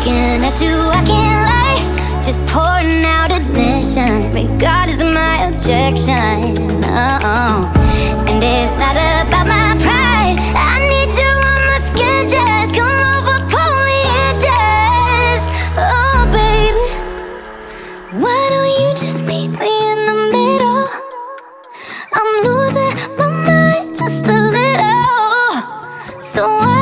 Looking at you, I can't lie. Just pouring out admission, regardless of my objection. Oh, and it's not about my pride. I need you on my skin, just come over, pull me in, just oh, baby. Why don't you just meet me in the middle? I'm losing my mind just a little, so. I